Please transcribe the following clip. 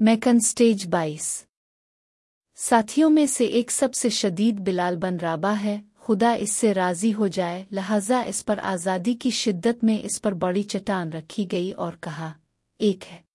McKeon stage बाईस साथियों में से एक सबसे शदीद बिलाल बन राबा है, खुदा इससे राज़ी हो जाए, लिहाजा इस पर आज़ादी की शिद्दत में इस पर बड़ी चट्टान रखी गई और कहा, एक है।